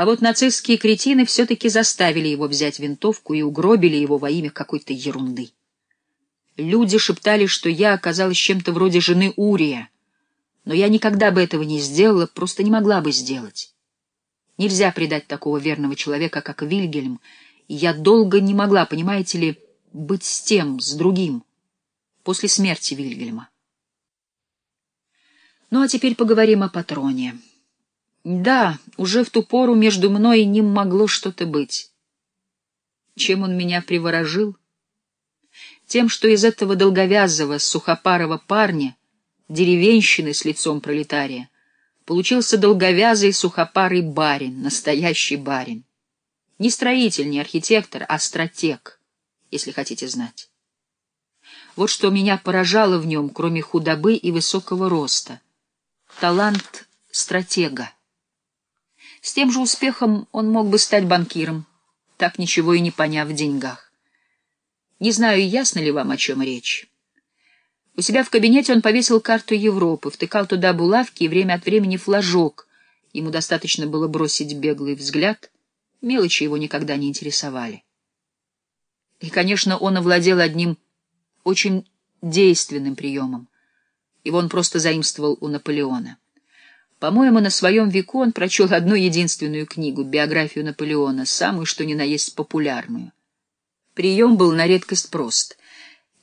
А вот нацистские кретины все-таки заставили его взять винтовку и угробили его во имя какой-то ерунды. Люди шептали, что я оказалась чем-то вроде жены Урия, но я никогда бы этого не сделала, просто не могла бы сделать. Нельзя предать такого верного человека, как Вильгельм, и я долго не могла, понимаете ли, быть с тем, с другим, после смерти Вильгельма. Ну а теперь поговорим о патроне. Да, уже в ту пору между мной и ним могло что-то быть. Чем он меня приворожил? Тем, что из этого долговязого, сухопарого парня, деревенщины с лицом пролетария, получился долговязый сухопарый барин, настоящий барин. Не строитель, не архитектор, а стратег, если хотите знать. Вот что меня поражало в нем, кроме худобы и высокого роста. Талант стратега. С тем же успехом он мог бы стать банкиром, так ничего и не поняв в деньгах. Не знаю, ясно ли вам, о чем речь. У себя в кабинете он повесил карту Европы, втыкал туда булавки и время от времени флажок. Ему достаточно было бросить беглый взгляд. Мелочи его никогда не интересовали. И, конечно, он овладел одним очень действенным приемом. Его он просто заимствовал у Наполеона. По-моему, на своем веку он прочел одну единственную книгу, биографию Наполеона, самую что ни на есть популярную. Прием был на редкость прост,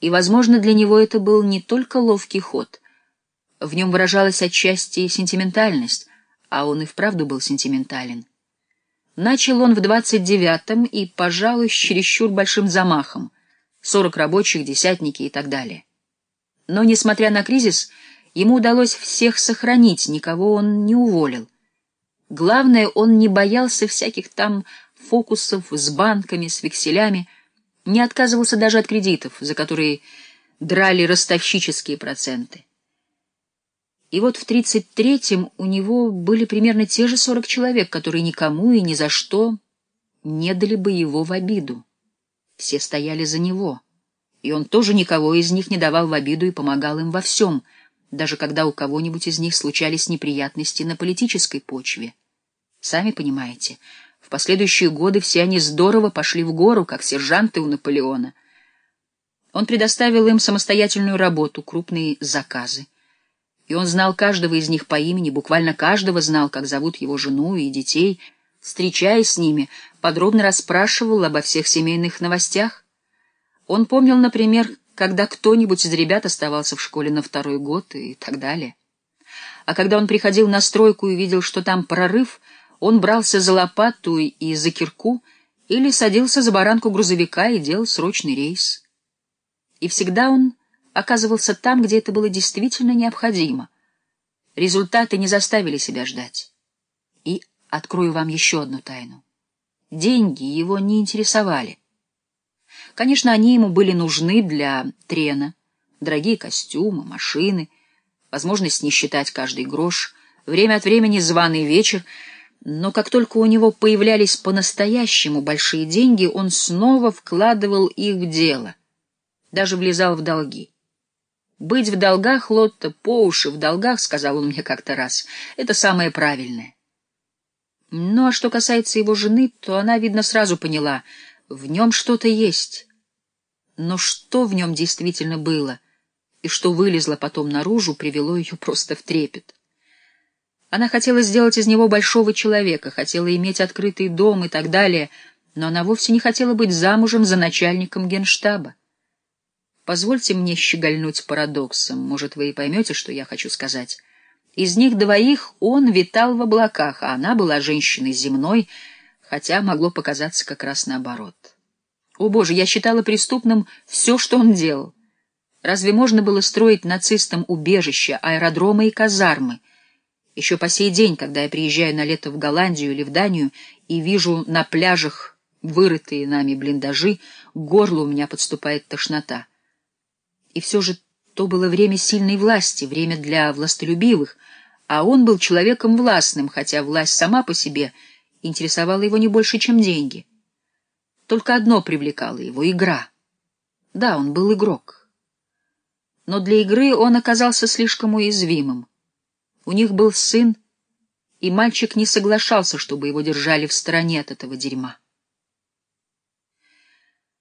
и, возможно, для него это был не только ловкий ход. В нем выражалась отчасти сентиментальность, а он и вправду был сентиментален. Начал он в двадцать девятом и, пожалуй, с чересчур большим замахом. Сорок рабочих, десятники и так далее. Но, несмотря на кризис, Ему удалось всех сохранить, никого он не уволил. Главное, он не боялся всяких там фокусов с банками, с векселями, не отказывался даже от кредитов, за которые драли ростовщические проценты. И вот в 33-м у него были примерно те же 40 человек, которые никому и ни за что не дали бы его в обиду. Все стояли за него, и он тоже никого из них не давал в обиду и помогал им во всем — даже когда у кого-нибудь из них случались неприятности на политической почве. Сами понимаете, в последующие годы все они здорово пошли в гору, как сержанты у Наполеона. Он предоставил им самостоятельную работу, крупные заказы. И он знал каждого из них по имени, буквально каждого знал, как зовут его жену и детей. Встречаясь с ними, подробно расспрашивал обо всех семейных новостях. Он помнил, например, когда кто-нибудь из ребят оставался в школе на второй год и так далее. А когда он приходил на стройку и видел, что там прорыв, он брался за лопату и за кирку или садился за баранку грузовика и делал срочный рейс. И всегда он оказывался там, где это было действительно необходимо. Результаты не заставили себя ждать. И открою вам еще одну тайну. Деньги его не интересовали. Конечно, они ему были нужны для трена. Дорогие костюмы, машины, возможность не считать каждый грош, время от времени званый вечер. Но как только у него появлялись по-настоящему большие деньги, он снова вкладывал их в дело. Даже влезал в долги. «Быть в долгах, Лотта, по уши в долгах», — сказал он мне как-то раз, — «это самое правильное». Ну, а что касается его жены, то она, видно, сразу поняла, в нем что-то есть. Но что в нем действительно было и что вылезло потом наружу, привело ее просто в трепет. Она хотела сделать из него большого человека, хотела иметь открытый дом и так далее, но она вовсе не хотела быть замужем за начальником генштаба. Позвольте мне щегольнуть парадоксом, может, вы и поймете, что я хочу сказать. Из них двоих он витал в облаках, а она была женщиной земной, хотя могло показаться как раз наоборот. О, Боже, я считала преступным все, что он делал. Разве можно было строить нацистам убежища, аэродромы и казармы? Еще по сей день, когда я приезжаю на лето в Голландию или в Данию и вижу на пляжах вырытые нами блиндажи, к горлу у меня подступает тошнота. И все же то было время сильной власти, время для властолюбивых, а он был человеком властным, хотя власть сама по себе интересовала его не больше, чем деньги. Только одно привлекало его — игра. Да, он был игрок. Но для игры он оказался слишком уязвимым. У них был сын, и мальчик не соглашался, чтобы его держали в стороне от этого дерьма.